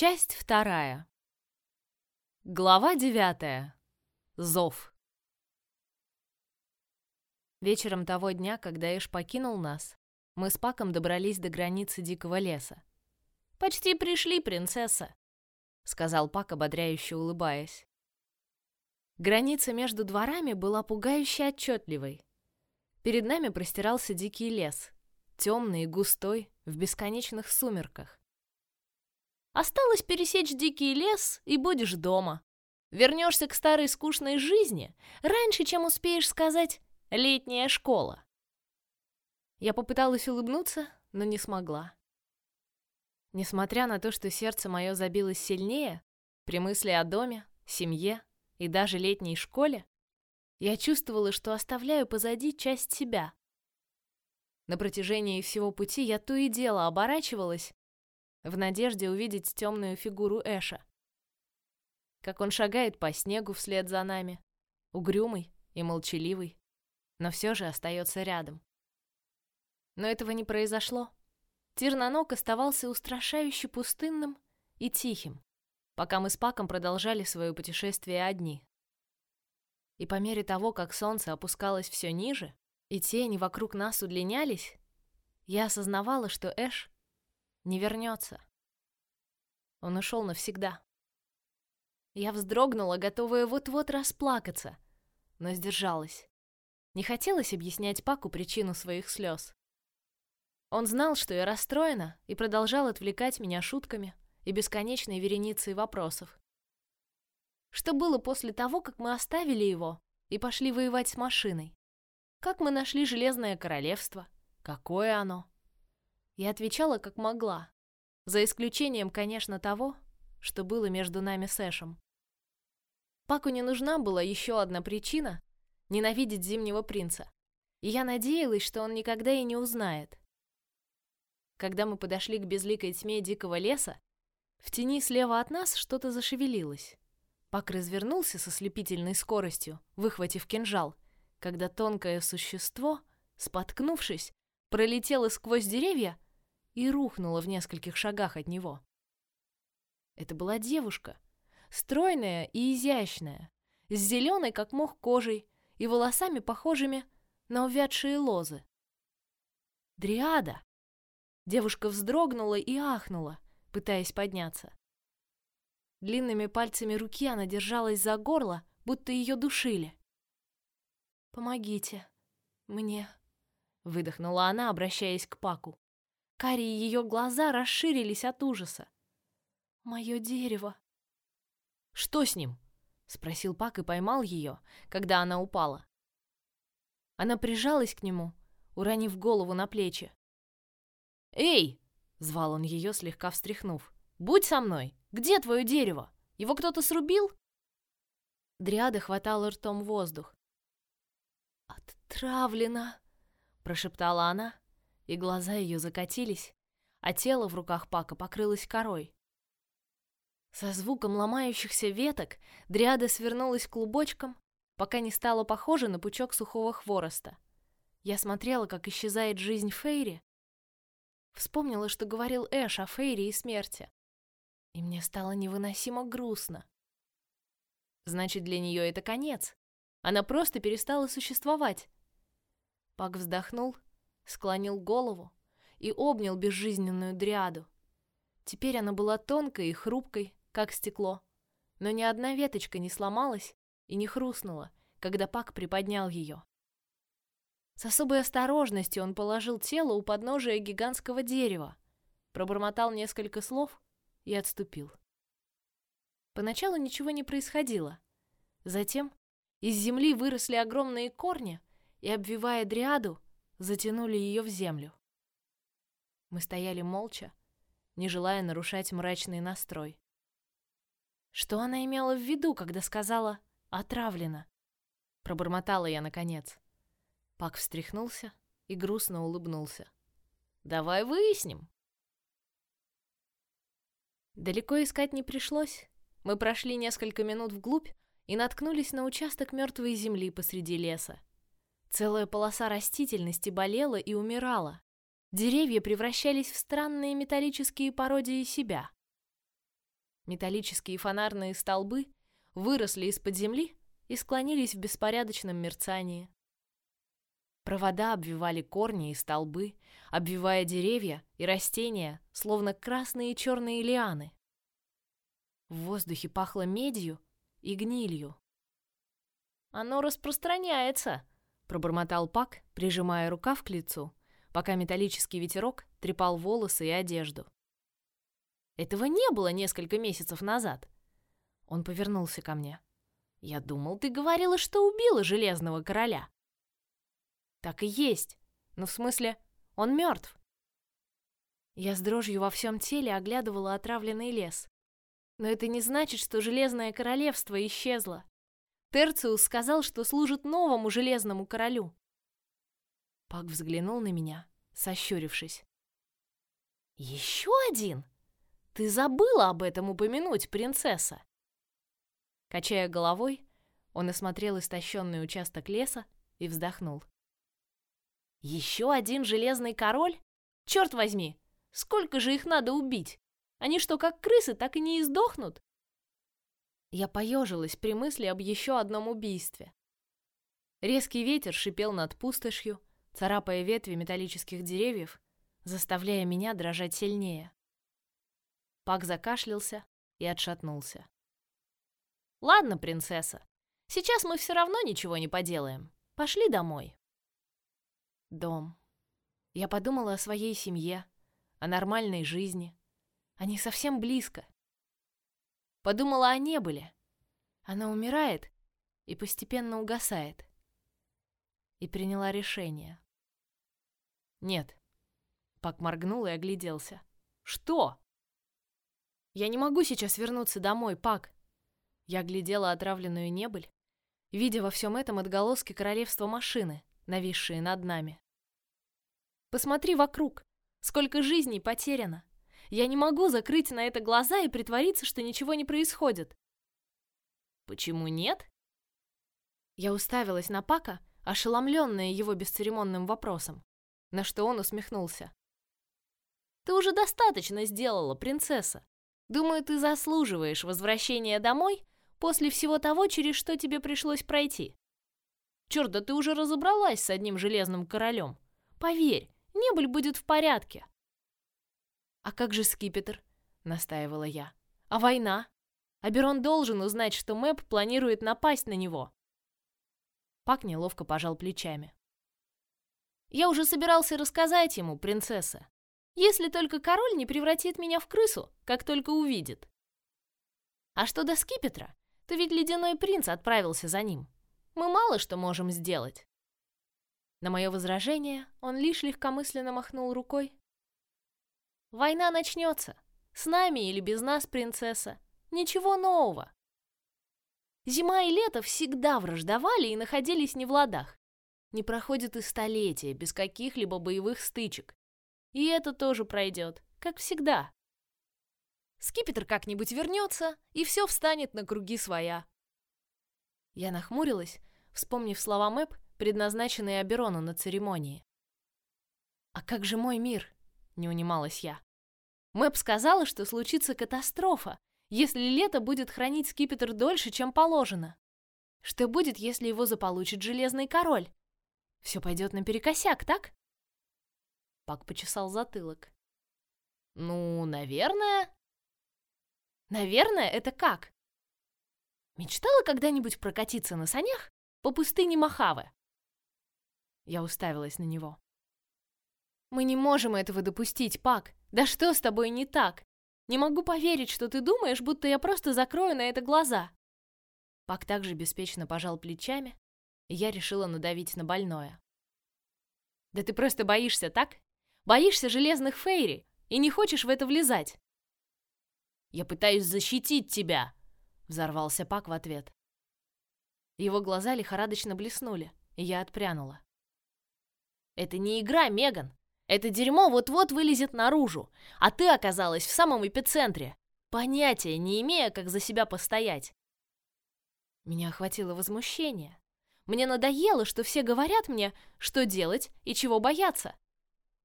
Часть вторая. Глава девятая. Зов. Вечером того дня, когда Эш покинул нас, мы с Паком добрались до границы дикого леса. «Почти пришли, принцесса», — сказал Пак, ободряюще улыбаясь. Граница между дворами была пугающе отчетливой. Перед нами простирался дикий лес, темный и густой, в бесконечных сумерках. Осталось пересечь дикий лес, и будешь дома. Вернешься к старой скучной жизни раньше, чем успеешь сказать «летняя школа». Я попыталась улыбнуться, но не смогла. Несмотря на то, что сердце мое забилось сильнее, при мысли о доме, семье и даже летней школе, я чувствовала, что оставляю позади часть себя. На протяжении всего пути я то и дело оборачивалась в надежде увидеть темную фигуру Эша. Как он шагает по снегу вслед за нами, угрюмый и молчаливый, но все же остается рядом. Но этого не произошло. Тирнанок оставался устрашающе пустынным и тихим, пока мы с Паком продолжали свое путешествие одни. И по мере того, как солнце опускалось все ниже, и тени вокруг нас удлинялись, я осознавала, что Эш не вернется. Он ушел навсегда. Я вздрогнула, готовая вот-вот расплакаться, но сдержалась. Не хотелось объяснять Паку причину своих слез. Он знал, что я расстроена, и продолжал отвлекать меня шутками и бесконечной вереницей вопросов. Что было после того, как мы оставили его и пошли воевать с машиной? Как мы нашли Железное Королевство? Какое оно? Я отвечала как могла, за исключением, конечно, того, что было между нами с Эшем. Паку не нужна была еще одна причина ненавидеть Зимнего Принца, и я надеялась, что он никогда и не узнает. Когда мы подошли к безликой тьме дикого леса, в тени слева от нас что-то зашевелилось. Пак развернулся со слепительной скоростью, выхватив кинжал, когда тонкое существо, споткнувшись, пролетело сквозь деревья и рухнула в нескольких шагах от него. Это была девушка, стройная и изящная, с зеленой, как мох, кожей и волосами, похожими на увядшие лозы. Дриада! Девушка вздрогнула и ахнула, пытаясь подняться. Длинными пальцами руки она держалась за горло, будто ее душили. «Помогите мне», — выдохнула она, обращаясь к Паку. Карие ее глаза расширились от ужаса. «Мое дерево!» «Что с ним?» — спросил Пак и поймал ее, когда она упала. Она прижалась к нему, уронив голову на плечи. «Эй!» — звал он ее, слегка встряхнув. «Будь со мной! Где твое дерево? Его кто-то срубил?» Дриада хватала ртом воздух. «Отравлена!» — прошептала она, и глаза ее закатились, а тело в руках Пака покрылось корой. Со звуком ломающихся веток дриада свернулась клубочком, пока не стала похожа на пучок сухого хвороста. Я смотрела, как исчезает жизнь Фейри. Вспомнила, что говорил Эш о Фейри и смерти. И мне стало невыносимо грустно. Значит, для нее это конец. Она просто перестала существовать. Пак вздохнул склонил голову и обнял безжизненную дриаду. Теперь она была тонкой и хрупкой, как стекло, но ни одна веточка не сломалась и не хрустнула, когда Пак приподнял ее. С особой осторожностью он положил тело у подножия гигантского дерева, пробормотал несколько слов и отступил. Поначалу ничего не происходило. Затем из земли выросли огромные корни и, обвивая дриаду, затянули ее в землю. Мы стояли молча, не желая нарушать мрачный настрой. Что она имела в виду, когда сказала «отравлена»? Пробормотала я наконец. Пак встряхнулся и грустно улыбнулся. «Давай выясним». Далеко искать не пришлось. Мы прошли несколько минут вглубь и наткнулись на участок мертвой земли посреди леса. Целая полоса растительности болела и умирала. Деревья превращались в странные металлические пародии себя. Металлические фонарные столбы выросли из-под земли и склонились в беспорядочном мерцании. Провода обвивали корни и столбы, обвивая деревья и растения, словно красные и черные лианы. В воздухе пахло медью и гнилью. «Оно распространяется», — пробормотал Пак, прижимая рукав к лицу, пока металлический ветерок трепал волосы и одежду. «Этого не было несколько месяцев назад». Он повернулся ко мне. «Я думал, ты говорила, что убила Железного Короля». «Так и есть. Но в смысле, он мертв». Я с дрожью во всем теле оглядывала отравленный лес. Но это не значит, что Железное Королевство исчезло. Терциус сказал, что служит новому Железному Королю. Пак взглянул на меня, сощурившись. «Еще один? Ты забыла об этом упомянуть, принцесса!» Качая головой, он осмотрел истощенный участок леса и вздохнул. «Еще один Железный Король? Черт возьми! Сколько же их надо убить? Они что, как крысы, так и не издохнут? Я поежилась при мысли об еще одном убийстве. Резкий ветер шипел над пустошью, царапая ветви металлических деревьев, заставляя меня дрожать сильнее. Пак закашлялся и отшатнулся. Ладно, принцесса, сейчас мы все равно ничего не поделаем. Пошли домой. Дом. Я подумала о своей семье, о нормальной жизни, они совсем близко. Подумала о небыле. Она умирает и постепенно угасает. И приняла решение. Нет. Пак моргнул и огляделся. Что? Я не могу сейчас вернуться домой, Пак. Я глядела отравленную небыль, видя во всем этом отголоски королевства машины, нависшие над нами. Посмотри вокруг, сколько жизней потеряно. Я не могу закрыть на это глаза и притвориться, что ничего не происходит. Почему нет? Я уставилась на Пака, ошеломленная его бесцеремонным вопросом, на что он усмехнулся. Ты уже достаточно сделала, принцесса. Думаю, ты заслуживаешь возвращения домой после всего того, через что тебе пришлось пройти. Черт, да ты уже разобралась с одним железным королем. Поверь, небыль будет в порядке. «А как же скипетр?» — настаивала я. «А война? Аберон должен узнать, что Мэп планирует напасть на него». Пак неловко пожал плечами. «Я уже собирался рассказать ему, принцесса. Если только король не превратит меня в крысу, как только увидит. А что до скипетра, то ведь ледяной принц отправился за ним. Мы мало что можем сделать». На мое возражение он лишь легкомысленно махнул рукой Война начнется. С нами или без нас, принцесса. Ничего нового. Зима и лето всегда враждовали и находились не в ладах. Не проходит и столетия без каких-либо боевых стычек. И это тоже пройдет, как всегда. Скипетр как-нибудь вернется, и все встанет на круги своя. Я нахмурилась, вспомнив слова Мэп, предназначенные Аберону на церемонии. «А как же мой мир?» не унималась я. Мэп сказала, что случится катастрофа, если лето будет хранить скипетр дольше, чем положено. Что будет, если его заполучит Железный Король? Все пойдет наперекосяк, так? Пак почесал затылок. Ну, наверное. Наверное, это как? Мечтала когда-нибудь прокатиться на санях по пустыне Махавы? Я уставилась на него. Мы не можем этого допустить, Пак. Да что с тобой не так? Не могу поверить, что ты думаешь, будто я просто закрою на это глаза. Пак также беспечно пожал плечами, и я решила надавить на больное. Да ты просто боишься, так? Боишься железных фейри и не хочешь в это влезать. Я пытаюсь защитить тебя, взорвался Пак в ответ. Его глаза лихорадочно блеснули, и я отпрянула. Это не игра, Меган. Это дерьмо вот-вот вылезет наружу, а ты оказалась в самом эпицентре, понятия не имея, как за себя постоять. Меня охватило возмущение. Мне надоело, что все говорят мне, что делать и чего бояться.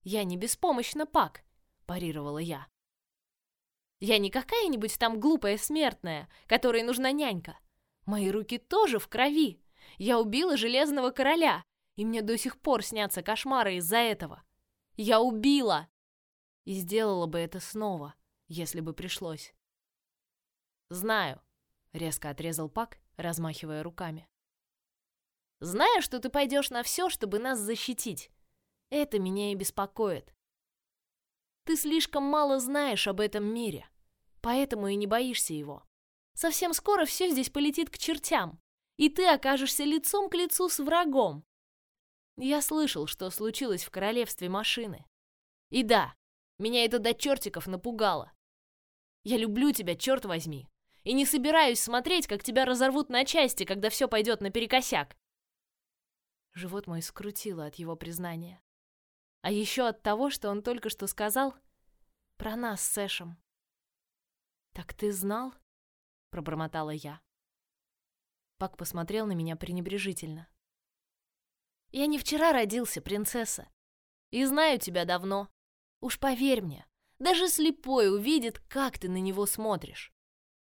Я не беспомощна, Пак, парировала я. Я не какая-нибудь там глупая смертная, которой нужна нянька. Мои руки тоже в крови. Я убила Железного Короля, и мне до сих пор снятся кошмары из-за этого. Я убила! И сделала бы это снова, если бы пришлось. Знаю, резко отрезал Пак, размахивая руками. Знаю, что ты пойдешь на все, чтобы нас защитить. Это меня и беспокоит. Ты слишком мало знаешь об этом мире, поэтому и не боишься его. Совсем скоро все здесь полетит к чертям, и ты окажешься лицом к лицу с врагом. Я слышал, что случилось в королевстве машины. И да, меня это до чертиков напугало. Я люблю тебя, черт возьми, и не собираюсь смотреть, как тебя разорвут на части, когда все пойдет наперекосяк. Живот мой скрутило от его признания. А еще от того, что он только что сказал про нас с Сэшем. «Так ты знал?» — пробормотала я. Пак посмотрел на меня пренебрежительно. «Я не вчера родился, принцесса, и знаю тебя давно. Уж поверь мне, даже слепой увидит, как ты на него смотришь.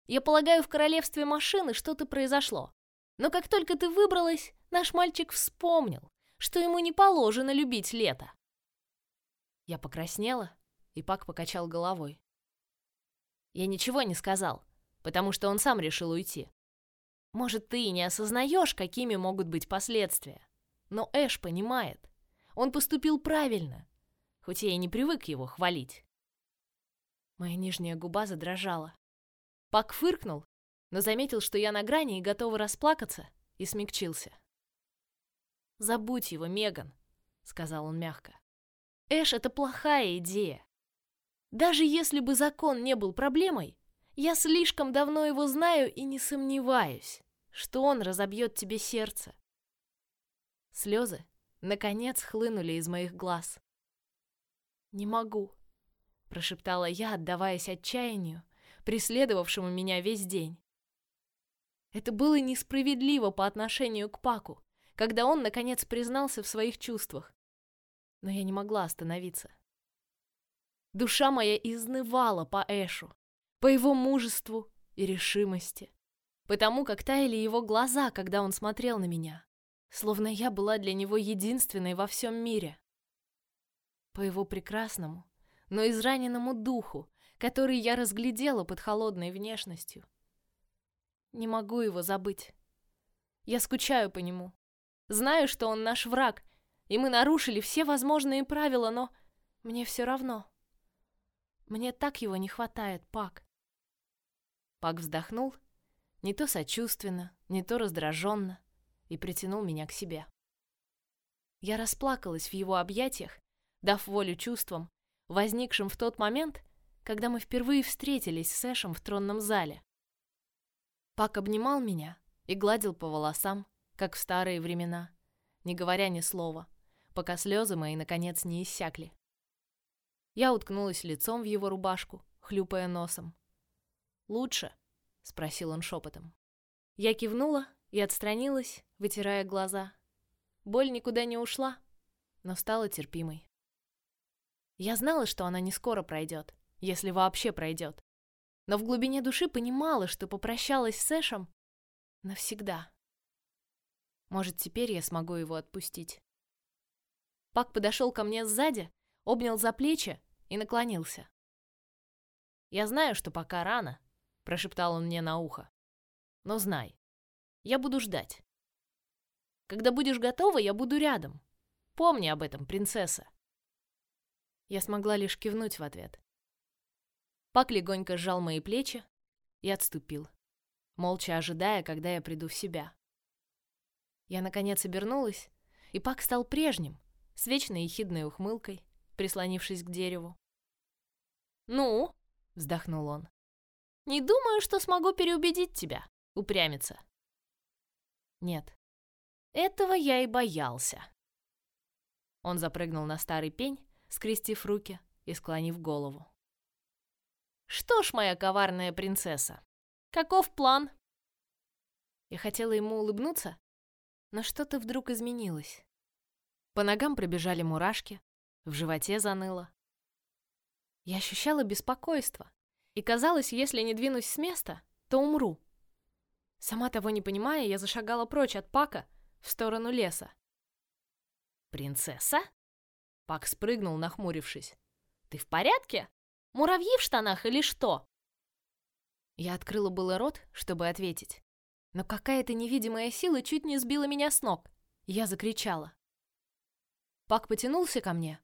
Я полагаю, в королевстве машины что-то произошло. Но как только ты выбралась, наш мальчик вспомнил, что ему не положено любить лето. Я покраснела, и Пак покачал головой. Я ничего не сказал, потому что он сам решил уйти. Может, ты и не осознаешь, какими могут быть последствия. Но Эш понимает. Он поступил правильно, хоть я и не привык его хвалить. Моя нижняя губа задрожала. Пак фыркнул, но заметил, что я на грани и готова расплакаться, и смягчился. «Забудь его, Меган», — сказал он мягко. «Эш — это плохая идея. Даже если бы закон не был проблемой, я слишком давно его знаю и не сомневаюсь, что он разобьет тебе сердце. Слезы, наконец, хлынули из моих глаз. «Не могу», — прошептала я, отдаваясь отчаянию, преследовавшему меня весь день. Это было несправедливо по отношению к Паку, когда он, наконец, признался в своих чувствах. Но я не могла остановиться. Душа моя изнывала по Эшу, по его мужеству и решимости, потому как таяли его глаза, когда он смотрел на меня, словно я была для него единственной во всем мире. По его прекрасному, но израненному духу, который я разглядела под холодной внешностью. Не могу его забыть. Я скучаю по нему. Знаю, что он наш враг, и мы нарушили все возможные правила, но мне все равно. Мне так его не хватает, Пак. Пак вздохнул, не то сочувственно, не то раздраженно, и притянул меня к себе. Я расплакалась в его объятиях, дав волю чувствам, возникшим в тот момент, когда мы впервые встретились с Эшем в тронном зале. Пак обнимал меня и гладил по волосам, как в старые времена, не говоря ни слова, пока слезы мои наконец не иссякли. Я уткнулась лицом в его рубашку, хлюпая носом. «Лучше?» — спросил он шепотом. Я кивнула и отстранилась, вытирая глаза. Боль никуда не ушла, но стала терпимой. Я знала, что она не скоро пройдет, если вообще пройдет. Но в глубине души понимала, что попрощалась с Эшем навсегда. Может, теперь я смогу его отпустить. Пак подошел ко мне сзади обнял за плечи и наклонился. «Я знаю, что пока рано», — прошептал он мне на ухо. «Но знай, я буду ждать. Когда будешь готова, я буду рядом. Помни об этом, принцесса». Я смогла лишь кивнуть в ответ. Пак легонько сжал мои плечи и отступил, молча ожидая, когда я приду в себя. Я, наконец, обернулась, и Пак стал прежним, с вечной ехидной ухмылкой, прислонившись к дереву. «Ну?» — вздохнул он. «Не думаю, что смогу переубедить тебя, упрямиться». «Нет, этого я и боялся». Он запрыгнул на старый пень, скрестив руки и склонив голову. «Что ж, моя коварная принцесса, каков план?» Я хотела ему улыбнуться, но что-то вдруг изменилось. По ногам пробежали мурашки, в животе заныло. Я ощущала беспокойство, И казалось, если не двинусь с места, то умру. Сама того не понимая, я зашагала прочь от Пака в сторону леса. «Принцесса?» Пак спрыгнул, нахмурившись. «Ты в порядке? Муравьи в штанах или что?» Я открыла было рот, чтобы ответить. Но какая-то невидимая сила чуть не сбила меня с ног. Я закричала. Пак потянулся ко мне,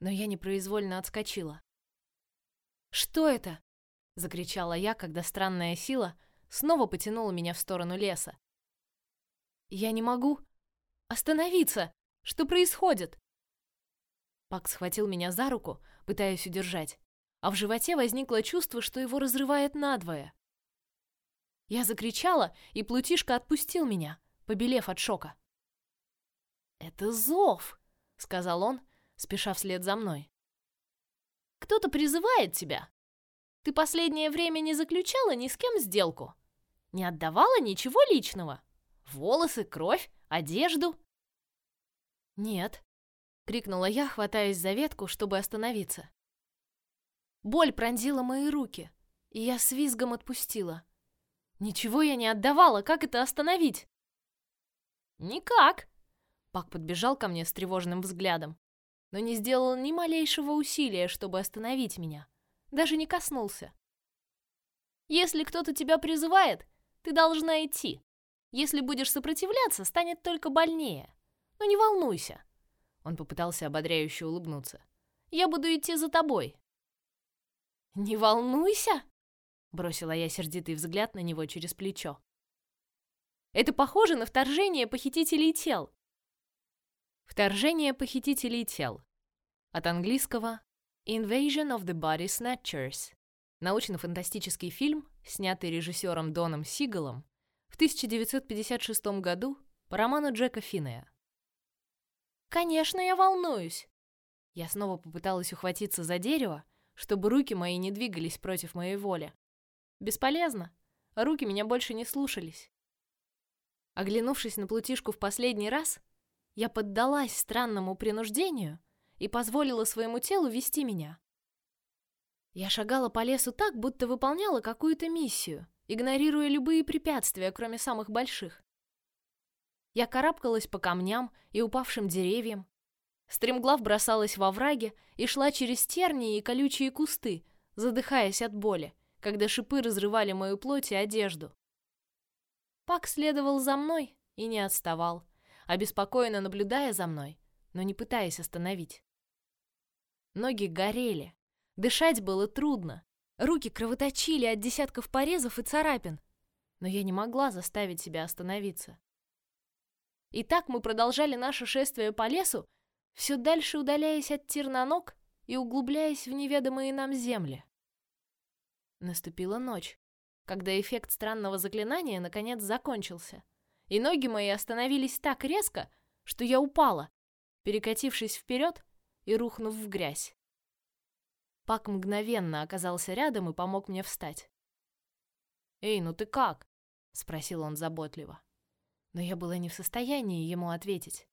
но я непроизвольно отскочила. «Что это?» — закричала я, когда странная сила снова потянула меня в сторону леса. «Я не могу остановиться! Что происходит?» Пак схватил меня за руку, пытаясь удержать, а в животе возникло чувство, что его разрывает надвое. Я закричала, и плутишка отпустил меня, побелев от шока. «Это зов!» — сказал он, спеша вслед за мной. «Кто-то призывает тебя. Ты последнее время не заключала ни с кем сделку? Не отдавала ничего личного? Волосы, кровь, одежду?» «Нет», — крикнула я, хватаясь за ветку, чтобы остановиться. Боль пронзила мои руки, и я с визгом отпустила. Ничего я не отдавала, как это остановить? Никак. Пак подбежал ко мне с тревожным взглядом, но не сделал ни малейшего усилия, чтобы остановить меня. Даже не коснулся. Если кто-то тебя призывает, ты должна идти. Если будешь сопротивляться, станет только больнее. Но не волнуйся. Он попытался ободряюще улыбнуться. Я буду идти за тобой. Не волнуйся, Бросила я сердитый взгляд на него через плечо. Это похоже на вторжение похитителей тел. Вторжение похитителей тел. От английского Invasion of the Body Snatchers. Научно-фантастический фильм, снятый режиссером Доном Сигалом в 1956 году по роману Джека Финнея. Конечно, я волнуюсь. Я снова попыталась ухватиться за дерево, чтобы руки мои не двигались против моей воли. Бесполезно. Руки меня больше не слушались. Оглянувшись на плутишку в последний раз, я поддалась странному принуждению и позволила своему телу вести меня. Я шагала по лесу так, будто выполняла какую-то миссию, игнорируя любые препятствия, кроме самых больших. Я карабкалась по камням и упавшим деревьям, стремглав бросалась во враги и шла через тернии и колючие кусты, задыхаясь от боли, когда шипы разрывали мою плоть и одежду. Пак следовал за мной и не отставал, обеспокоенно наблюдая за мной, но не пытаясь остановить. Ноги горели, дышать было трудно, руки кровоточили от десятков порезов и царапин, но я не могла заставить себя остановиться. И так мы продолжали наше шествие по лесу, все дальше удаляясь от ног и углубляясь в неведомые нам земли. Наступила ночь, когда эффект странного заклинания наконец закончился, и ноги мои остановились так резко, что я упала, перекатившись вперед и рухнув в грязь. Пак мгновенно оказался рядом и помог мне встать. «Эй, ну ты как?» — спросил он заботливо. Но я была не в состоянии ему ответить.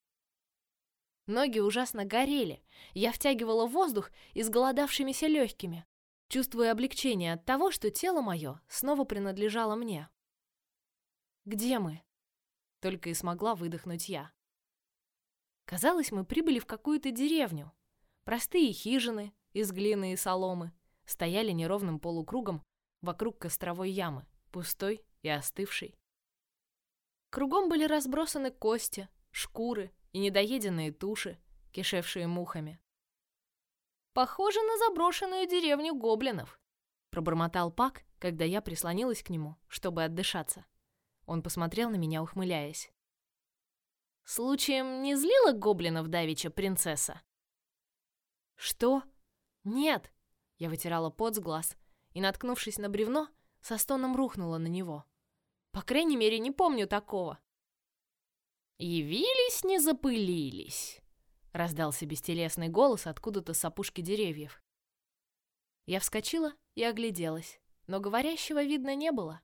Ноги ужасно горели, я втягивала воздух изголодавшимися легкими, чувствуя облегчение от того, что тело мое снова принадлежало мне. «Где мы?» — только и смогла выдохнуть я. Казалось, мы прибыли в какую-то деревню. Простые хижины из глины и соломы стояли неровным полукругом вокруг костровой ямы, пустой и остывшей. Кругом были разбросаны кости, шкуры и недоеденные туши, кишевшие мухами. Похоже на заброшенную деревню гоблинов, пробормотал Пак, когда я прислонилась к нему, чтобы отдышаться. Он посмотрел на меня, ухмыляясь. Случаем не злила гоблинов давича принцесса? Что? Нет. Я вытирала пот с глаз и, наткнувшись на бревно, со стоном рухнула на него. По крайней мере, не помню такого. Явились, не запылились. Раздался бестелесный голос откуда-то с опушки деревьев. Я вскочила и огляделась, но говорящего видно не было.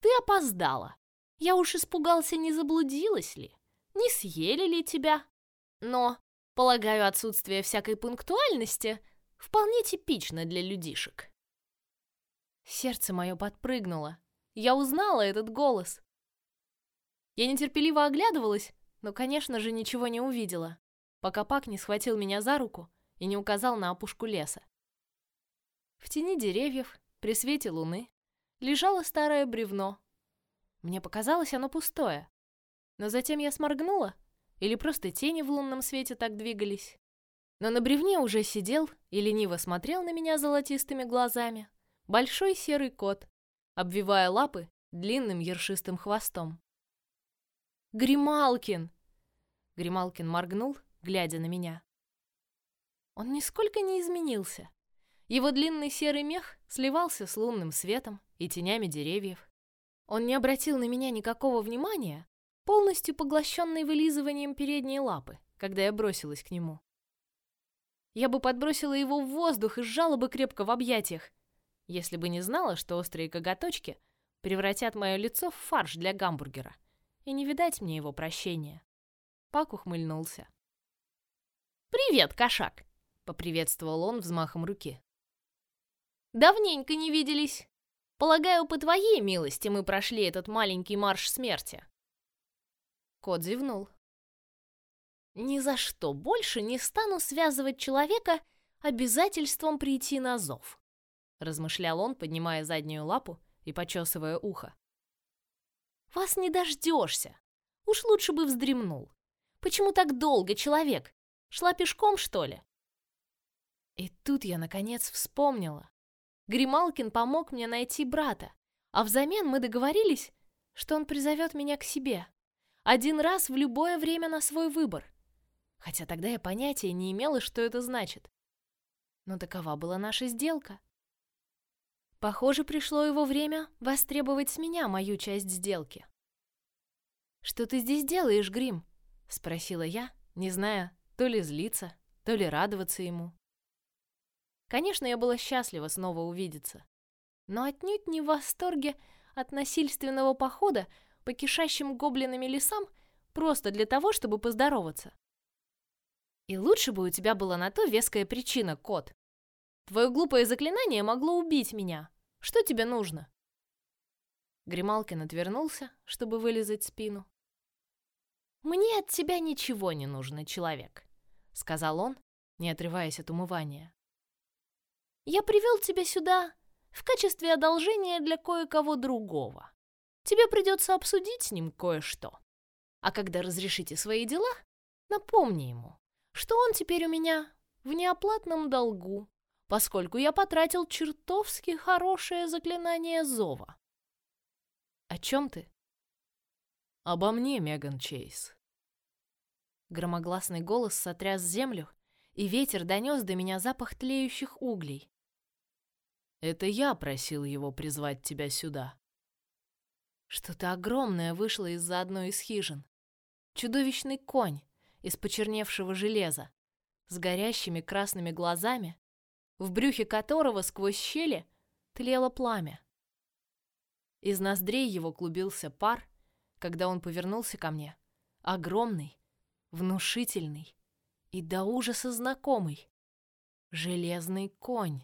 Ты опоздала. Я уж испугался, не заблудилась ли, не съели ли тебя. Но, полагаю, отсутствие всякой пунктуальности вполне типично для людишек. Сердце мое подпрыгнуло. Я узнала этот голос. Я нетерпеливо оглядывалась, но, конечно же, ничего не увидела, пока Пак не схватил меня за руку и не указал на опушку леса. В тени деревьев, при свете луны, лежало старое бревно. Мне показалось оно пустое, но затем я сморгнула, или просто тени в лунном свете так двигались. Но на бревне уже сидел и лениво смотрел на меня золотистыми глазами большой серый кот, обвивая лапы длинным ершистым хвостом. Грималкин! Грималкин моргнул, глядя на меня. Он нисколько не изменился. Его длинный серый мех сливался с лунным светом и тенями деревьев. Он не обратил на меня никакого внимания, полностью поглощенный вылизыванием передней лапы, когда я бросилась к нему. Я бы подбросила его в воздух и сжала бы крепко в объятиях, если бы не знала, что острые коготочки превратят мое лицо в фарш для гамбургера, и не видать мне его прощения. Пак ухмыльнулся. «Привет, кошак!» — поприветствовал он взмахом руки. «Давненько не виделись. Полагаю, по твоей милости мы прошли этот маленький марш смерти». Кот зевнул. «Ни за что больше не стану связывать человека обязательством прийти на зов», размышлял он, поднимая заднюю лапу и почесывая ухо. «Вас не дождешься. Уж лучше бы вздремнул. Почему так долго, человек? Шла пешком, что ли?» И тут я, наконец, вспомнила. Грималкин помог мне найти брата, а взамен мы договорились, что он призовет меня к себе. Один раз в любое время на свой выбор. Хотя тогда я понятия не имела, что это значит. Но такова была наша сделка. Похоже, пришло его время востребовать с меня мою часть сделки. «Что ты здесь делаешь, Грим?» — спросила я, не зная, то ли злиться, то ли радоваться ему. Конечно, я была счастлива снова увидеться, но отнюдь не в восторге от насильственного похода по кишащим гоблинами лесам просто для того, чтобы поздороваться. И лучше бы у тебя была на то веская причина, кот. Твое глупое заклинание могло убить меня. Что тебе нужно? Грималкин отвернулся, чтобы вылезать спину. «Мне от тебя ничего не нужно, человек», — сказал он, не отрываясь от умывания. «Я привел тебя сюда в качестве одолжения для кое-кого другого. Тебе придется обсудить с ним кое-что. А когда разрешите свои дела, напомни ему, что он теперь у меня в неоплатном долгу, поскольку я потратил чертовски хорошее заклинание зова. О чем ты? Обо мне, Меган Чейз. Громогласный голос сотряс землю, и ветер донес до меня запах тлеющих углей. Это я просил его призвать тебя сюда. Что-то огромное вышло из-за одной из хижин. Чудовищный конь из почерневшего железа, с горящими красными глазами, в брюхе которого сквозь щели тлело пламя. Из ноздрей его клубился пар, когда он повернулся ко мне, огромный, внушительный и до ужаса знакомый. Железный конь.